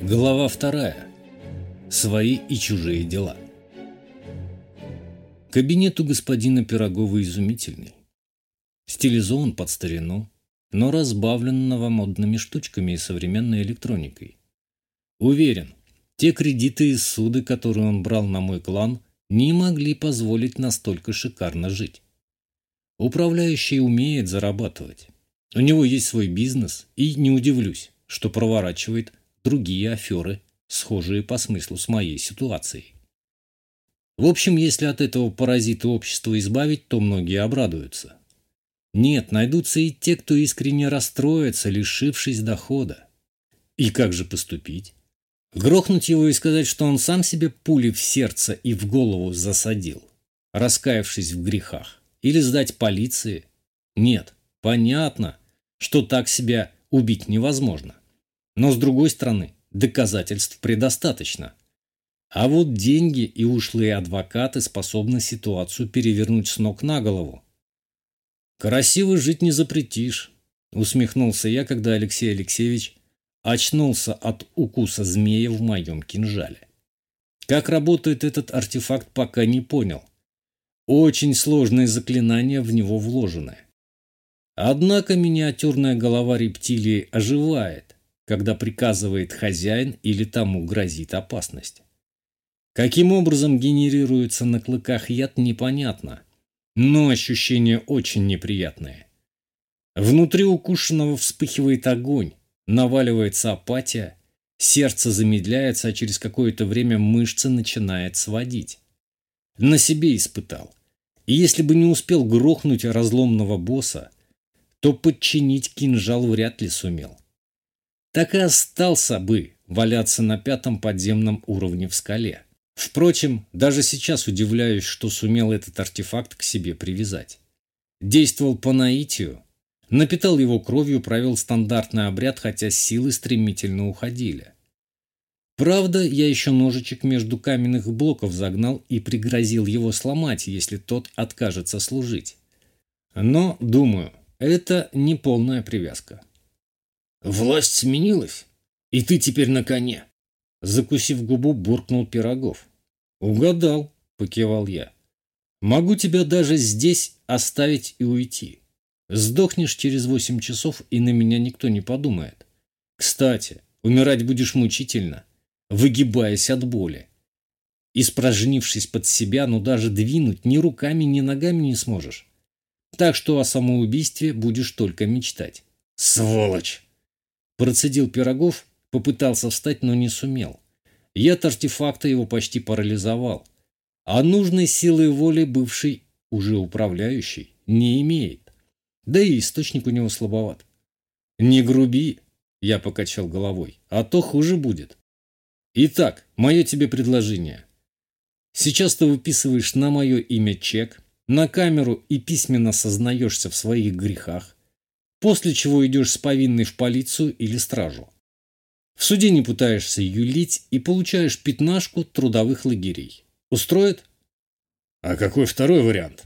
Глава вторая. Свои и чужие дела. Кабинет у господина Пирогова изумительный. Стилизован под старину, но разбавлен новомодными штучками и современной электроникой. Уверен, те кредиты и суды, которые он брал на мой клан, не могли позволить настолько шикарно жить. Управляющий умеет зарабатывать. У него есть свой бизнес, и не удивлюсь, что проворачивает другие аферы, схожие по смыслу с моей ситуацией. В общем, если от этого паразита общества избавить, то многие обрадуются. Нет, найдутся и те, кто искренне расстроится, лишившись дохода. И как же поступить? Грохнуть его и сказать, что он сам себе пули в сердце и в голову засадил, раскаявшись в грехах? Или сдать полиции? Нет, понятно, что так себя убить невозможно. Но с другой стороны, доказательств предостаточно. А вот деньги и ушлые адвокаты способны ситуацию перевернуть с ног на голову. «Красиво жить не запретишь», – усмехнулся я, когда Алексей Алексеевич очнулся от укуса змея в моем кинжале. Как работает этот артефакт, пока не понял. Очень сложные заклинания в него вложены. Однако миниатюрная голова рептилии оживает, когда приказывает хозяин или тому грозит опасность. Каким образом генерируется на клыках яд, непонятно, но ощущения очень неприятные. Внутри укушенного вспыхивает огонь, наваливается апатия, сердце замедляется, а через какое-то время мышцы начинает сводить. На себе испытал. И если бы не успел грохнуть разломного босса, то подчинить кинжал вряд ли сумел так и остался бы валяться на пятом подземном уровне в скале. Впрочем, даже сейчас удивляюсь, что сумел этот артефакт к себе привязать. Действовал по наитию, напитал его кровью, провел стандартный обряд, хотя силы стремительно уходили. Правда, я еще ножичек между каменных блоков загнал и пригрозил его сломать, если тот откажется служить. Но, думаю, это не полная привязка. Власть сменилась, и ты теперь на коне. Закусив губу, буркнул Пирогов. Угадал, покивал я. Могу тебя даже здесь оставить и уйти. Сдохнешь через восемь часов, и на меня никто не подумает. Кстати, умирать будешь мучительно, выгибаясь от боли. Испражнившись под себя, но даже двинуть ни руками, ни ногами не сможешь. Так что о самоубийстве будешь только мечтать. Сволочь! Процедил Пирогов, попытался встать, но не сумел. Яд артефакта его почти парализовал. А нужной силы воли бывший, уже управляющий, не имеет. Да и источник у него слабоват. «Не груби», — я покачал головой, — «а то хуже будет». «Итак, мое тебе предложение. Сейчас ты выписываешь на мое имя чек, на камеру и письменно сознаешься в своих грехах, после чего идешь с повинной в полицию или стражу. В суде не пытаешься юлить и получаешь пятнашку трудовых лагерей. Устроит? А какой второй вариант?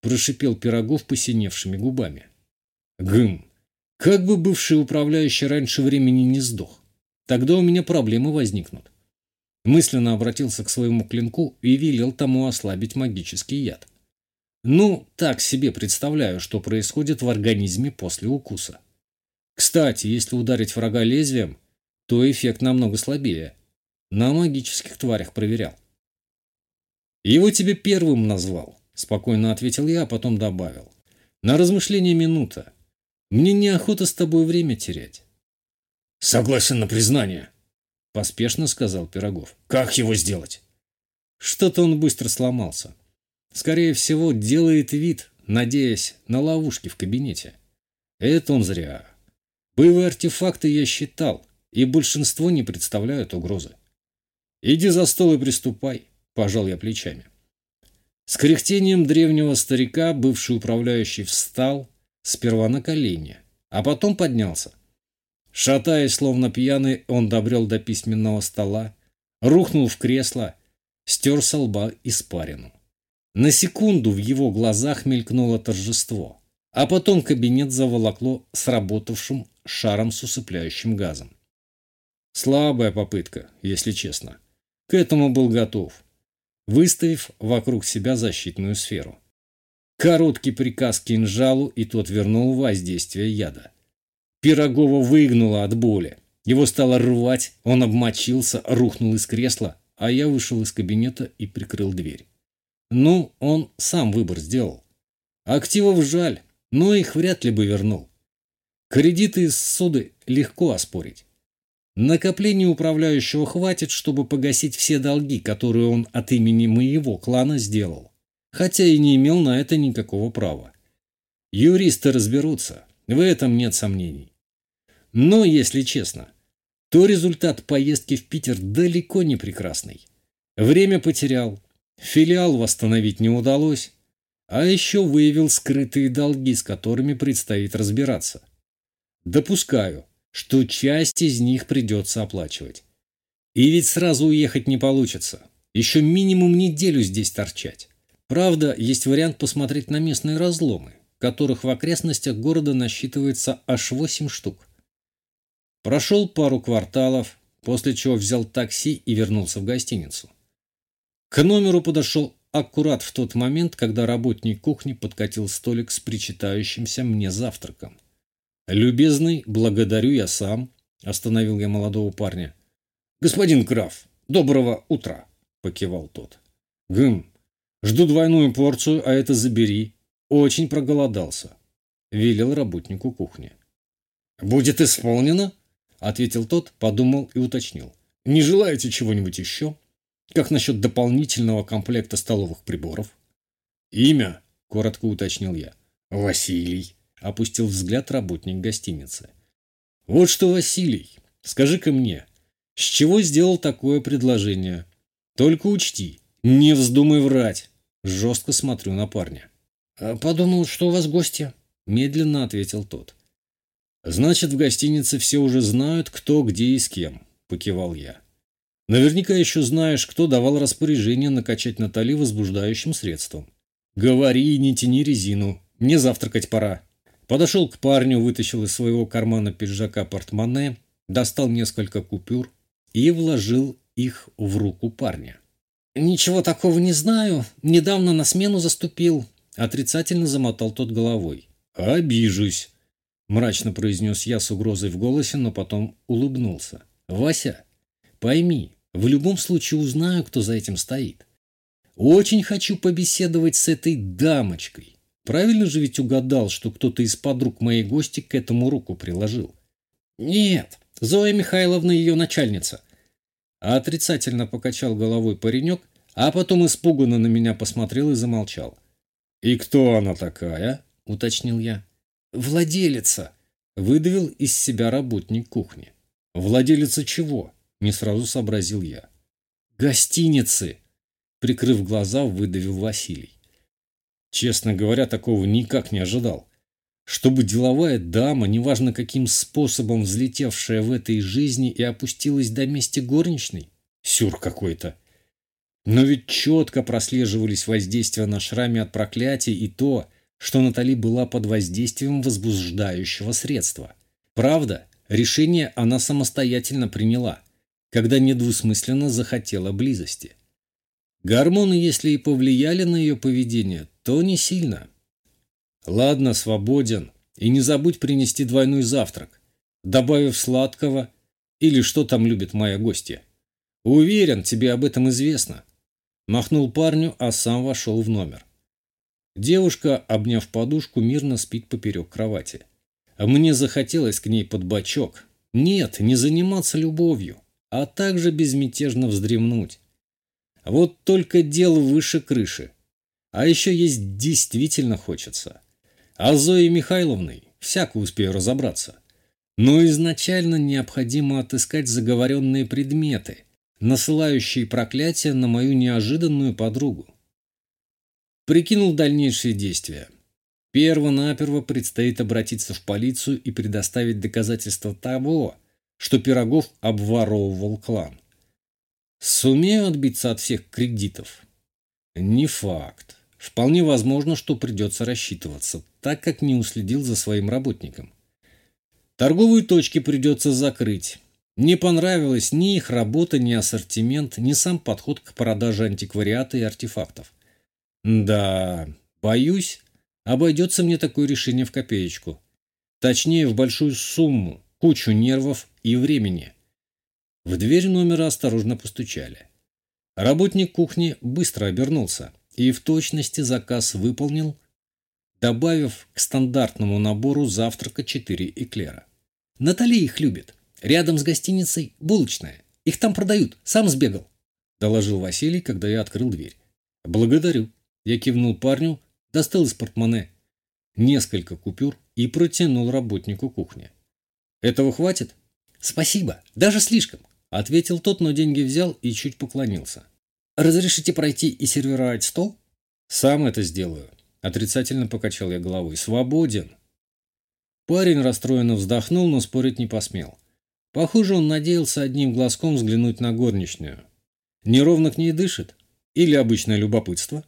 Прошипел Пирогов посиневшими губами. Гм, как бы бывший управляющий раньше времени не сдох. Тогда у меня проблемы возникнут. Мысленно обратился к своему клинку и велел тому ослабить магический яд. Ну, так себе представляю, что происходит в организме после укуса. Кстати, если ударить врага лезвием, то эффект намного слабее. На магических тварях проверял. Его тебе первым назвал, спокойно ответил я, а потом добавил. На размышление минута. Мне неохота с тобой время терять. Согласен на признание, поспешно сказал Пирогов. Как его сделать? Что-то он быстро сломался. Скорее всего, делает вид, надеясь на ловушки в кабинете. Это он зря. Боевые артефакты я считал, и большинство не представляют угрозы. Иди за стол и приступай, пожал я плечами. С кряхтением древнего старика бывший управляющий встал, сперва на колени, а потом поднялся. Шатаясь, словно пьяный, он добрел до письменного стола, рухнул в кресло, стер со лба испарину. На секунду в его глазах мелькнуло торжество, а потом кабинет заволокло сработавшим шаром с усыпляющим газом. Слабая попытка, если честно. К этому был готов, выставив вокруг себя защитную сферу. Короткий приказ кинжалу, и тот вернул воздействие яда. Пирогова выгнула от боли. Его стало рвать, он обмочился, рухнул из кресла, а я вышел из кабинета и прикрыл дверь. Ну, он сам выбор сделал. Активов жаль, но их вряд ли бы вернул. Кредиты из суды легко оспорить. Накоплений управляющего хватит, чтобы погасить все долги, которые он от имени моего клана сделал, хотя и не имел на это никакого права. Юристы разберутся, в этом нет сомнений. Но, если честно, то результат поездки в Питер далеко не прекрасный. Время потерял, филиал восстановить не удалось, а еще выявил скрытые долги, с которыми предстоит разбираться. Допускаю, что часть из них придется оплачивать. И ведь сразу уехать не получится. Еще минимум неделю здесь торчать. Правда, есть вариант посмотреть на местные разломы, которых в окрестностях города насчитывается аж 8 штук. Прошел пару кварталов, после чего взял такси и вернулся в гостиницу. К номеру подошел аккурат в тот момент, когда работник кухни подкатил столик с причитающимся мне завтраком. «Любезный, благодарю я сам», – остановил я молодого парня. «Господин Краф, доброго утра», – покивал тот. «Гм, жду двойную порцию, а это забери. Очень проголодался», – велел работнику кухни. «Будет исполнено», – ответил тот, подумал и уточнил. «Не желаете чего-нибудь еще? Как насчет дополнительного комплекта столовых приборов?» «Имя», – коротко уточнил я. «Василий», опустил взгляд работник гостиницы. «Вот что, Василий, скажи-ка мне, с чего сделал такое предложение? Только учти, не вздумай врать!» Жестко смотрю на парня. «А «Подумал, что у вас гости», – медленно ответил тот. «Значит, в гостинице все уже знают, кто, где и с кем», – покивал я. «Наверняка еще знаешь, кто давал распоряжение накачать Натали возбуждающим средством. Говори и не тяни резину, мне завтракать пора». Подошел к парню, вытащил из своего кармана пиджака портмоне, достал несколько купюр и вложил их в руку парня. «Ничего такого не знаю. Недавно на смену заступил», – отрицательно замотал тот головой. «Обижусь», – мрачно произнес я с угрозой в голосе, но потом улыбнулся. «Вася, пойми, в любом случае узнаю, кто за этим стоит. Очень хочу побеседовать с этой дамочкой. Правильно же ведь угадал, что кто-то из подруг моей гости к этому руку приложил? Нет, Зоя Михайловна ее начальница. А отрицательно покачал головой паренек, а потом испуганно на меня посмотрел и замолчал. «И кто она такая?» – уточнил я. «Владелица», – выдавил из себя работник кухни. «Владелица чего?» – не сразу сообразил я. «Гостиницы», – прикрыв глаза, выдавил Василий. Честно говоря, такого никак не ожидал. Чтобы деловая дама, неважно каким способом взлетевшая в этой жизни и опустилась до мести горничной? Сюр какой-то. Но ведь четко прослеживались воздействия на шраме от проклятия и то, что Натали была под воздействием возбуждающего средства. Правда, решение она самостоятельно приняла, когда недвусмысленно захотела близости. Гормоны, если и повлияли на ее поведение, то не сильно. Ладно, свободен. И не забудь принести двойной завтрак, добавив сладкого или что там любит моя гостья. Уверен, тебе об этом известно. Махнул парню, а сам вошел в номер. Девушка, обняв подушку, мирно спит поперек кровати. А мне захотелось к ней под бочок. Нет, не заниматься любовью, а также безмятежно вздремнуть. Вот только дело выше крыши. А еще есть действительно хочется. А Зоей Михайловной всяко успею разобраться. Но изначально необходимо отыскать заговоренные предметы, насылающие проклятие на мою неожиданную подругу. Прикинул дальнейшие действия. Перво-наперво предстоит обратиться в полицию и предоставить доказательства того, что Пирогов обворовывал клан. Сумею отбиться от всех кредитов? Не факт. Вполне возможно, что придется рассчитываться, так как не уследил за своим работником. Торговые точки придется закрыть, Не понравилась ни их работа, ни ассортимент, ни сам подход к продаже антиквариата и артефактов. Да, боюсь, обойдется мне такое решение в копеечку. Точнее, в большую сумму, кучу нервов и времени. В дверь номера осторожно постучали. Работник кухни быстро обернулся и в точности заказ выполнил, добавив к стандартному набору завтрака 4 эклера. Натали их любит. Рядом с гостиницей булочная. Их там продают. Сам сбегал. Доложил Василий, когда я открыл дверь. Благодарю. Я кивнул парню, достал из портмоне несколько купюр и протянул работнику кухни. Этого хватит? Спасибо. Даже слишком. Ответил тот, но деньги взял и чуть поклонился. Разрешите пройти и сервировать стол? Сам это сделаю. Отрицательно покачал я головой. Свободен. Парень расстроенно вздохнул, но спорить не посмел. Похоже, он надеялся одним глазком взглянуть на горничную. Неровно к ней дышит? Или обычное любопытство?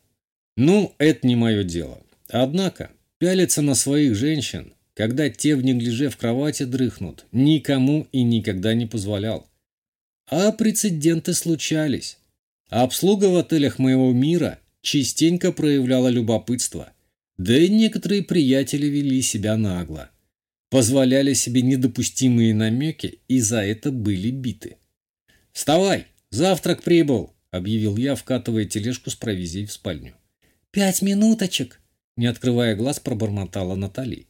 Ну, это не мое дело. Однако, пялиться на своих женщин, когда те в неглиже в кровати дрыхнут, никому и никогда не позволял. А прецеденты случались. Обслуга в отелях моего мира частенько проявляла любопытство, да и некоторые приятели вели себя нагло позволяли себе недопустимые намеки и за это были биты. «Вставай! Завтрак прибыл!» – объявил я, вкатывая тележку с провизией в спальню. «Пять минуточек!» – не открывая глаз, пробормотала Натали.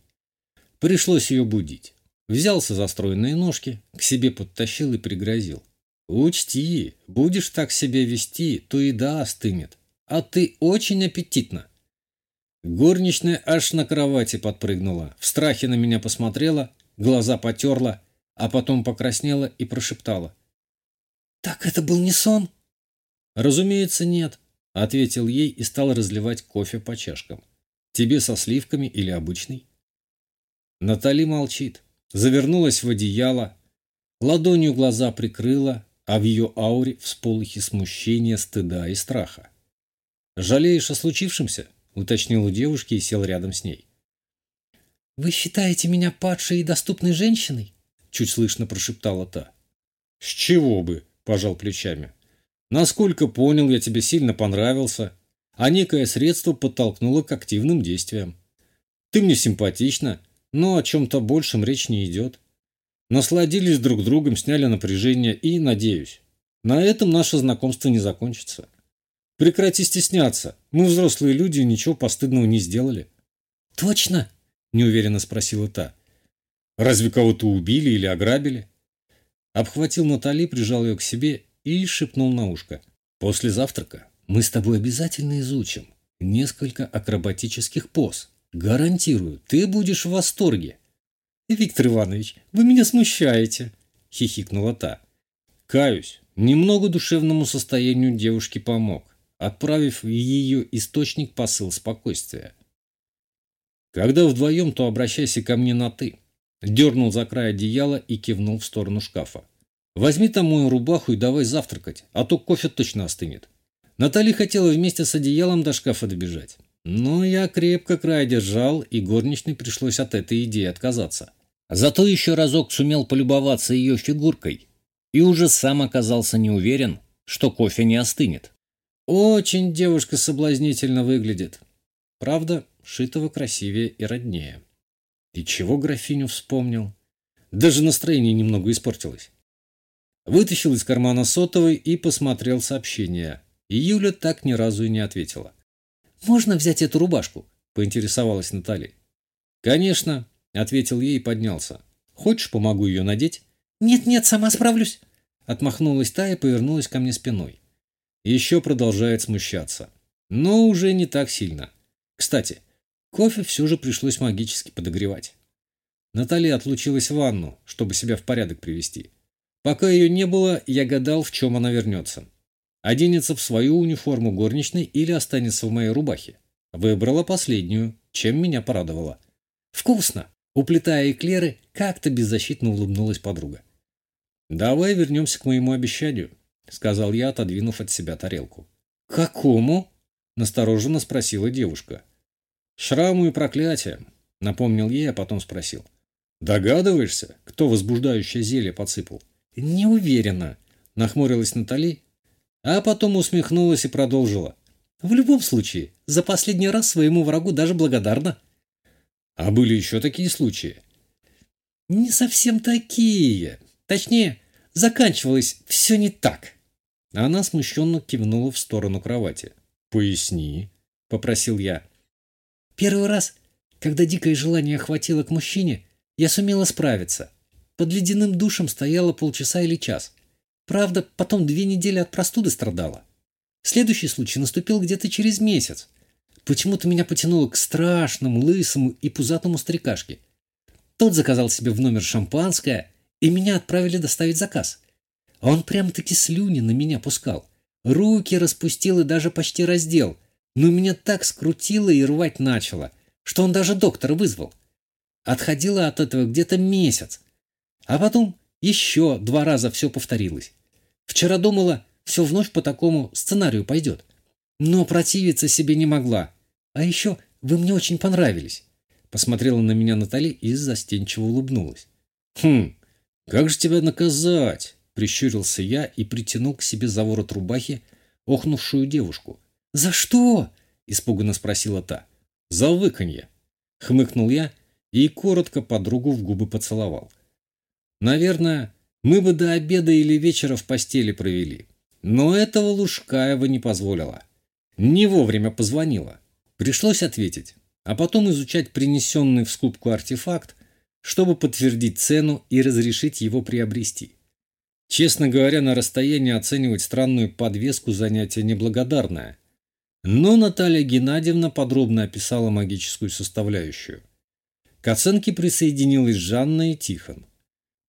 Пришлось ее будить. Взялся за стройные ножки, к себе подтащил и пригрозил. «Учти, будешь так себя вести, то еда остынет. А ты очень аппетитна!» Горничная аж на кровати подпрыгнула, в страхе на меня посмотрела, глаза потерла, а потом покраснела и прошептала. «Так это был не сон?» «Разумеется, нет», — ответил ей и стал разливать кофе по чашкам. «Тебе со сливками или обычный?» Натали молчит, завернулась в одеяло, ладонью глаза прикрыла, а в ее ауре всполохи смущения, стыда и страха. «Жалеешь о случившемся?» уточнил у девушки и сел рядом с ней. «Вы считаете меня падшей и доступной женщиной?» чуть слышно прошептала та. «С чего бы?» – пожал плечами. «Насколько понял, я тебе сильно понравился, а некое средство подтолкнуло к активным действиям. Ты мне симпатична, но о чем-то большем речь не идет. Насладились друг другом, сняли напряжение и, надеюсь, на этом наше знакомство не закончится. Прекрати стесняться. Мы взрослые люди и ничего постыдного не сделали. Точно? Неуверенно спросила та. Разве кого-то убили или ограбили? Обхватил Натали, прижал ее к себе и шепнул на ушко. После завтрака мы с тобой обязательно изучим несколько акробатических поз. Гарантирую, ты будешь в восторге. Виктор Иванович, вы меня смущаете, хихикнула та. Каюсь, немного душевному состоянию девушки помог отправив в ее источник посыл спокойствия. Когда вдвоем, то обращайся ко мне на «ты». Дернул за край одеяла и кивнул в сторону шкафа. «Возьми там мою рубаху и давай завтракать, а то кофе точно остынет». Натали хотела вместе с одеялом до шкафа добежать. Но я крепко край держал, и горничной пришлось от этой идеи отказаться. Зато еще разок сумел полюбоваться ее фигуркой и уже сам оказался не уверен, что кофе не остынет. Очень девушка соблазнительно выглядит. Правда, Шитова красивее и роднее. И чего графиню вспомнил? Даже настроение немного испортилось. Вытащил из кармана сотовый и посмотрел сообщение. И Юля так ни разу и не ответила. «Можно взять эту рубашку?» – поинтересовалась Наталья. «Конечно», – ответил ей и поднялся. «Хочешь, помогу ее надеть?» «Нет-нет, сама справлюсь», – отмахнулась та и повернулась ко мне спиной еще продолжает смущаться. Но уже не так сильно. Кстати, кофе все же пришлось магически подогревать. Наталья отлучилась в ванну, чтобы себя в порядок привести. Пока ее не было, я гадал, в чем она вернется. Оденется в свою униформу горничной или останется в моей рубахе. Выбрала последнюю, чем меня порадовала. «Вкусно!» Уплетая эклеры, как-то беззащитно улыбнулась подруга. «Давай вернемся к моему обещанию», — сказал я, отодвинув от себя тарелку. «Какому?» — настороженно спросила девушка. «Шраму и проклятием», — напомнил ей, а потом спросил. «Догадываешься, кто возбуждающее зелье подсыпал?» Не уверена, нахмурилась Натали, а потом усмехнулась и продолжила. В любом случае, за последний раз своему врагу даже благодарна. А были еще такие случаи? Не совсем такие. Точнее, заканчивалось все не так. Она смущенно кивнула в сторону кровати. «Поясни», — попросил я. «Первый раз, когда дикое желание охватило к мужчине, я сумела справиться. Под ледяным душем стояла полчаса или час. Правда, потом две недели от простуды страдала. Следующий случай наступил где-то через месяц. Почему-то меня потянуло к страшному, лысому и пузатому старикашке. Тот заказал себе в номер шампанское, и меня отправили доставить заказ. А он прям-таки слюни на меня пускал. Руки распустил и даже почти раздел. Но меня так скрутило и рвать начало, что он даже доктора вызвал. Отходила от этого где-то месяц. А потом еще два раза все повторилось. Вчера думала, все вновь по такому сценарию пойдет. Но противиться себе не могла. А еще вы мне очень понравились. Посмотрела на меня Натали и застенчиво улыбнулась. «Хм, как же тебя наказать?» Прищурился я и притянул к себе за ворот рубахи охнувшую девушку. «За что?» – испуганно спросила та. «За выканье!» – хмыкнул я и коротко подругу в губы поцеловал. «Наверное, мы бы до обеда или вечера в постели провели, но этого Лужкаева не позволила. Не вовремя позвонила. Пришлось ответить, а потом изучать принесенный в скупку артефакт, чтобы подтвердить цену и разрешить его приобрести. Честно говоря, на расстоянии оценивать странную подвеску занятие неблагодарное. Но Наталья Геннадьевна подробно описала магическую составляющую. К оценке присоединилась Жанна и Тихон.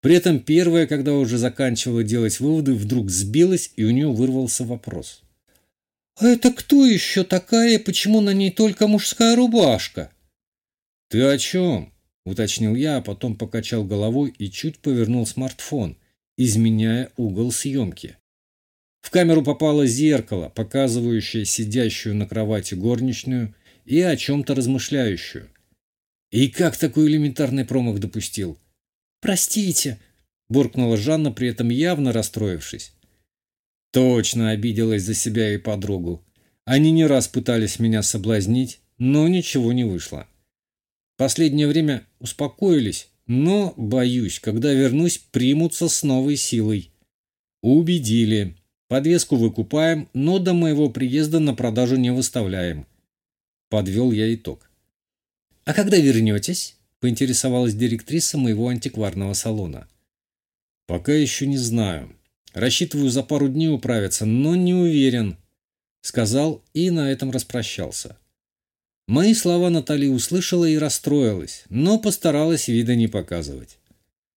При этом первая, когда уже заканчивала делать выводы, вдруг сбилась, и у нее вырвался вопрос. «А это кто еще такая, почему на ней только мужская рубашка?» «Ты о чем?» – уточнил я, а потом покачал головой и чуть повернул смартфон – изменяя угол съемки. В камеру попало зеркало, показывающее сидящую на кровати горничную и о чем-то размышляющую. И как такой элементарный промах допустил? «Простите», – буркнула Жанна, при этом явно расстроившись. Точно обиделась за себя и подругу. Они не раз пытались меня соблазнить, но ничего не вышло. Последнее время успокоились но, боюсь, когда вернусь, примутся с новой силой. Убедили. Подвеску выкупаем, но до моего приезда на продажу не выставляем. Подвел я итог. А когда вернетесь? Поинтересовалась директриса моего антикварного салона. Пока еще не знаю. Рассчитываю за пару дней управиться, но не уверен. Сказал и на этом распрощался. Мои слова Натали услышала и расстроилась, но постаралась вида не показывать.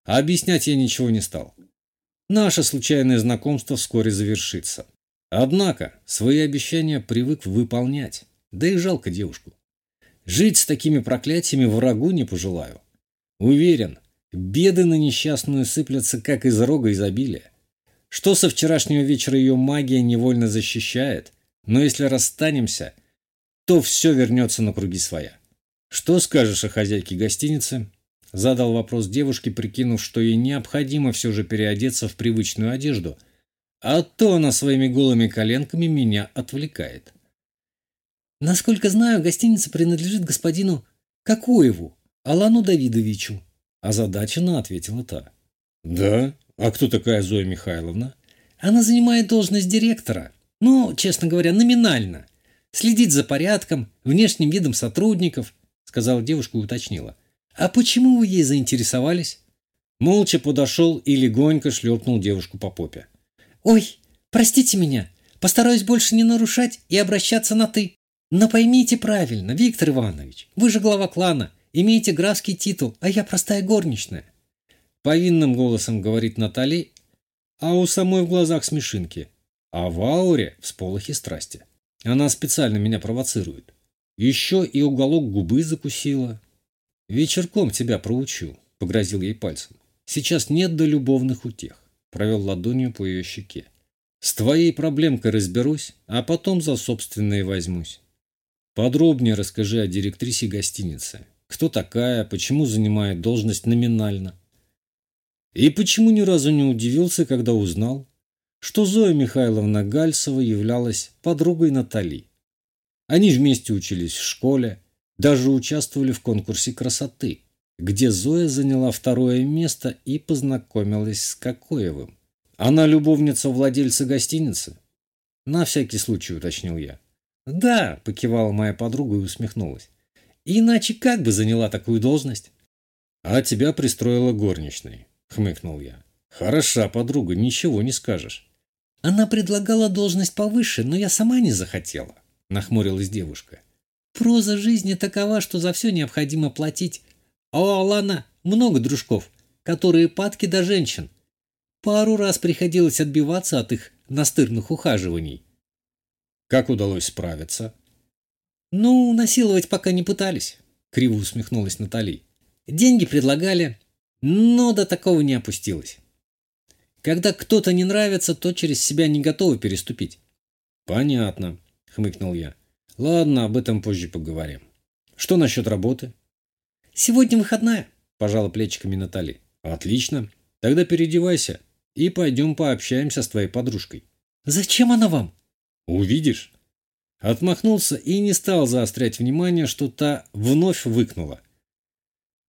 А объяснять я ничего не стал. Наше случайное знакомство вскоре завершится. Однако свои обещания привык выполнять, да и жалко девушку. Жить с такими проклятиями врагу не пожелаю. Уверен, беды на несчастную сыплятся, как из рога изобилия. Что со вчерашнего вечера ее магия невольно защищает, но если расстанемся, то все вернется на круги своя. «Что скажешь о хозяйке гостиницы?» Задал вопрос девушке, прикинув, что ей необходимо все же переодеться в привычную одежду, а то она своими голыми коленками меня отвлекает. «Насколько знаю, гостиница принадлежит господину Какоеву, Алану Давидовичу», озадаченно ответила та. «Да? А кто такая Зоя Михайловна?» «Она занимает должность директора. Ну, честно говоря, номинально следить за порядком, внешним видом сотрудников», — сказала девушка и уточнила. «А почему вы ей заинтересовались?» Молча подошел и легонько шлепнул девушку по попе. «Ой, простите меня, постараюсь больше не нарушать и обращаться на «ты». Но поймите правильно, Виктор Иванович, вы же глава клана, имеете графский титул, а я простая горничная». Повинным голосом говорит Натали, а у самой в глазах смешинки, а в ауре всполохи страсти. Она специально меня провоцирует. Еще и уголок губы закусила. Вечерком тебя проучу, погрозил ей пальцем. Сейчас нет до любовных утех. Провел ладонью по ее щеке. С твоей проблемкой разберусь, а потом за собственные возьмусь. Подробнее расскажи о директрисе гостиницы. Кто такая, почему занимает должность номинально? И почему ни разу не удивился, когда узнал, что Зоя Михайловна Гальцева являлась подругой Натали. Они вместе учились в школе, даже участвовали в конкурсе красоты, где Зоя заняла второе место и познакомилась с Кокоевым. Она любовница владельца гостиницы? На всякий случай уточнил я. Да, покивала моя подруга и усмехнулась. Иначе как бы заняла такую должность? А тебя пристроила горничной, хмыкнул я. Хороша подруга, ничего не скажешь. Она предлагала должность повыше, но я сама не захотела, нахмурилась девушка. Проза жизни такова, что за все необходимо платить. А у Алана много дружков, которые падки до женщин. Пару раз приходилось отбиваться от их настырных ухаживаний. Как удалось справиться? Ну, насиловать пока не пытались, криво усмехнулась Натали. Деньги предлагали, но до такого не опустилось. Когда кто-то не нравится, то через себя не готовы переступить. Понятно, хмыкнул я. Ладно, об этом позже поговорим. Что насчет работы? Сегодня выходная, пожала плечиками Натали. Отлично. Тогда переодевайся и пойдем пообщаемся с твоей подружкой. Зачем она вам? Увидишь. Отмахнулся и не стал заострять внимание, что та вновь выкнула.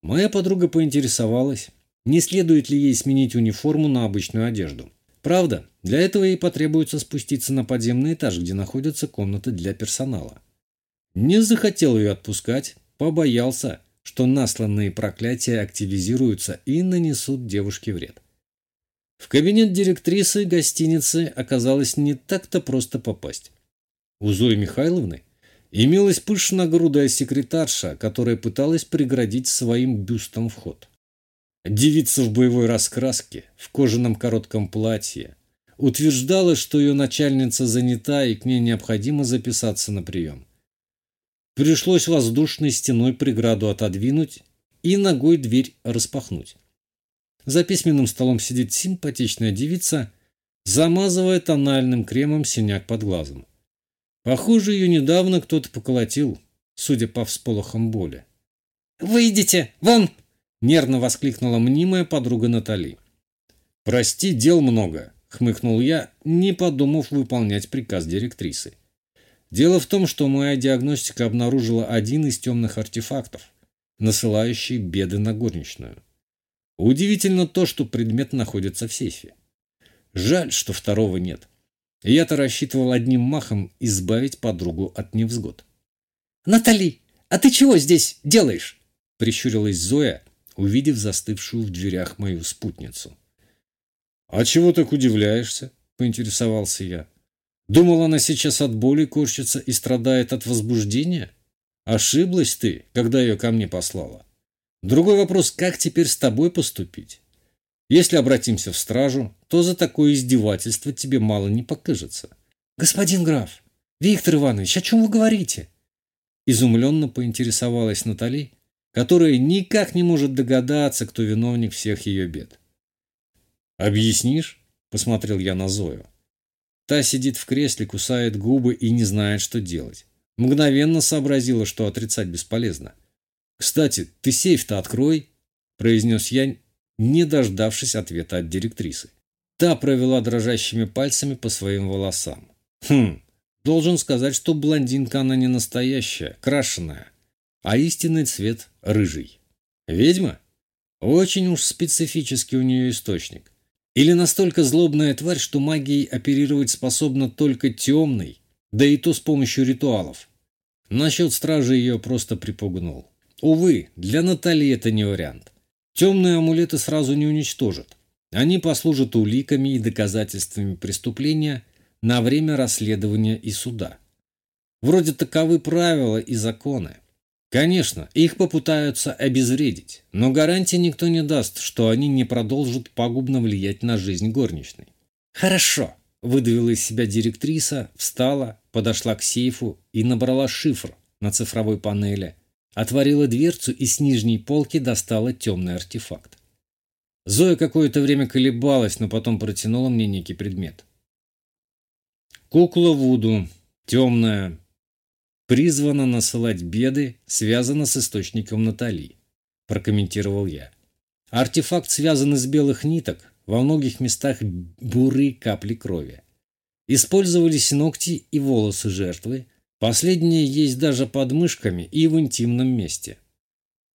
Моя подруга поинтересовалась, не следует ли ей сменить униформу на обычную одежду. Правда, для этого ей потребуется спуститься на подземный этаж, где находятся комнаты для персонала. Не захотел ее отпускать, побоялся, что насланные проклятия активизируются и нанесут девушке вред. В кабинет директрисы гостиницы оказалось не так-то просто попасть. У Зои Михайловны имелась пышногрудая секретарша, которая пыталась преградить своим бюстом вход. Девица в боевой раскраске, в кожаном коротком платье, утверждала, что ее начальница занята и к ней необходимо записаться на прием. Пришлось воздушной стеной преграду отодвинуть и ногой дверь распахнуть. За письменным столом сидит симпатичная девица, замазывая тональным кремом синяк под глазом. Похоже, ее недавно кто-то поколотил, судя по всполохам боли. «Выйдите! Вон!» Нервно воскликнула мнимая подруга Натали. «Прости, дел много», — хмыкнул я, не подумав выполнять приказ директрисы. Дело в том, что моя диагностика обнаружила один из темных артефактов, насылающий беды на горничную. Удивительно то, что предмет находится в сейфе. Жаль, что второго нет. Я-то рассчитывал одним махом избавить подругу от невзгод. «Натали, а ты чего здесь делаешь?» — прищурилась Зоя, увидев застывшую в дверях мою спутницу. «А чего так удивляешься?» – поинтересовался я. «Думал, она сейчас от боли корчится и страдает от возбуждения? Ошиблась ты, когда ее ко мне послала. Другой вопрос, как теперь с тобой поступить? Если обратимся в стражу, то за такое издевательство тебе мало не покажется». «Господин граф, Виктор Иванович, о чем вы говорите?» Изумленно поинтересовалась Натали, которая никак не может догадаться, кто виновник всех ее бед. «Объяснишь?» – посмотрел я на Зою. Та сидит в кресле, кусает губы и не знает, что делать. Мгновенно сообразила, что отрицать бесполезно. «Кстати, ты сейф-то открой», – произнес я, не дождавшись ответа от директрисы. Та провела дрожащими пальцами по своим волосам. «Хм, должен сказать, что блондинка она не настоящая, крашеная а истинный цвет – рыжий. Ведьма? Очень уж специфический у нее источник. Или настолько злобная тварь, что магией оперировать способна только темный, да и то с помощью ритуалов. Насчет стражи ее просто припугнул. Увы, для Натальи это не вариант. Темные амулеты сразу не уничтожат. Они послужат уликами и доказательствами преступления на время расследования и суда. Вроде таковы правила и законы. Конечно, их попытаются обезвредить, но гарантии никто не даст, что они не продолжат пагубно влиять на жизнь горничной. «Хорошо», – выдавила из себя директриса, встала, подошла к сейфу и набрала шифр на цифровой панели, отворила дверцу и с нижней полки достала темный артефакт. Зоя какое-то время колебалась, но потом протянула мне некий предмет. Кукла Вуду, темная, призвана насылать беды, связана с источником Натали, прокомментировал я. Артефакт связан из белых ниток, во многих местах буры капли крови. Использовались ногти и волосы жертвы, последние есть даже под мышками и в интимном месте.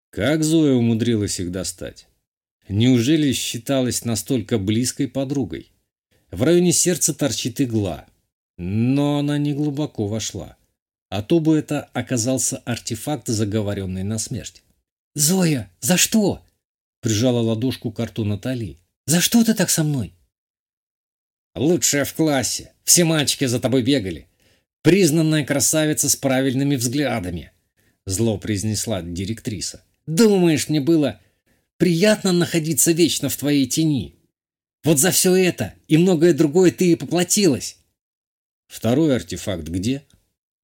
Как Зоя умудрилась их достать? Неужели считалась настолько близкой подругой? В районе сердца торчит игла, но она не глубоко вошла. А то бы это оказался артефакт, заговоренный на смерть. «Зоя, за что?» – прижала ладошку к рту Натали. «За что ты так со мной?» «Лучшая в классе. Все мальчики за тобой бегали. Признанная красавица с правильными взглядами», – зло произнесла директриса. «Думаешь, мне было приятно находиться вечно в твоей тени? Вот за все это и многое другое ты и поплатилась». «Второй артефакт где?»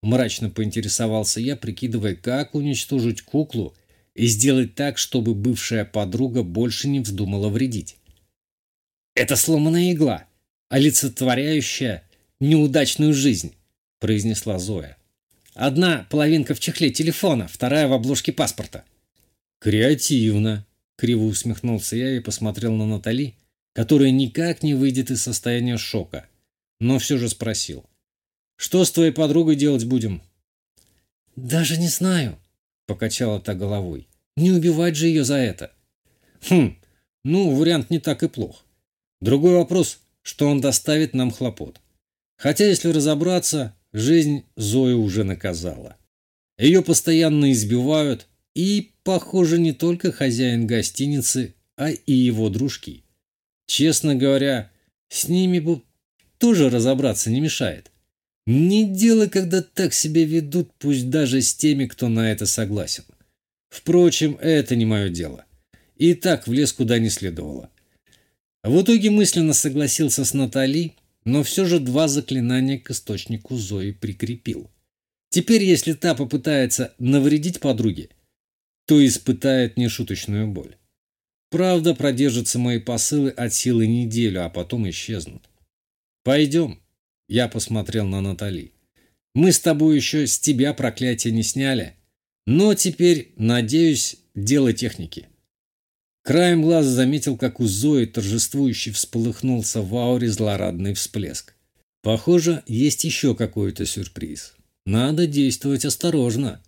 Мрачно поинтересовался я, прикидывая, как уничтожить куклу и сделать так, чтобы бывшая подруга больше не вздумала вредить. «Это сломанная игла, олицетворяющая неудачную жизнь», – произнесла Зоя. «Одна половинка в чехле телефона, вторая в обложке паспорта». «Креативно», – криво усмехнулся я и посмотрел на Натали, которая никак не выйдет из состояния шока, но все же спросил. Что с твоей подругой делать будем? Даже не знаю, покачала та головой. Не убивать же ее за это. Хм, ну, вариант не так и плох. Другой вопрос, что он доставит нам хлопот. Хотя, если разобраться, жизнь Зои уже наказала. Ее постоянно избивают, и, похоже, не только хозяин гостиницы, а и его дружки. Честно говоря, с ними бы тоже разобраться не мешает. Не дело, когда так себя ведут, пусть даже с теми, кто на это согласен. Впрочем, это не мое дело. И так влез куда не следовало. В итоге мысленно согласился с Натали, но все же два заклинания к источнику Зои прикрепил. Теперь, если та попытается навредить подруге, то испытает нешуточную боль. Правда, продержатся мои посылы от силы неделю, а потом исчезнут. Пойдем. Я посмотрел на Натали. Мы с тобой еще с тебя проклятие не сняли. Но теперь, надеюсь, дело техники. Краем глаза заметил, как у Зои торжествующе всполыхнулся в ауре злорадный всплеск. Похоже, есть еще какой-то сюрприз. Надо действовать осторожно.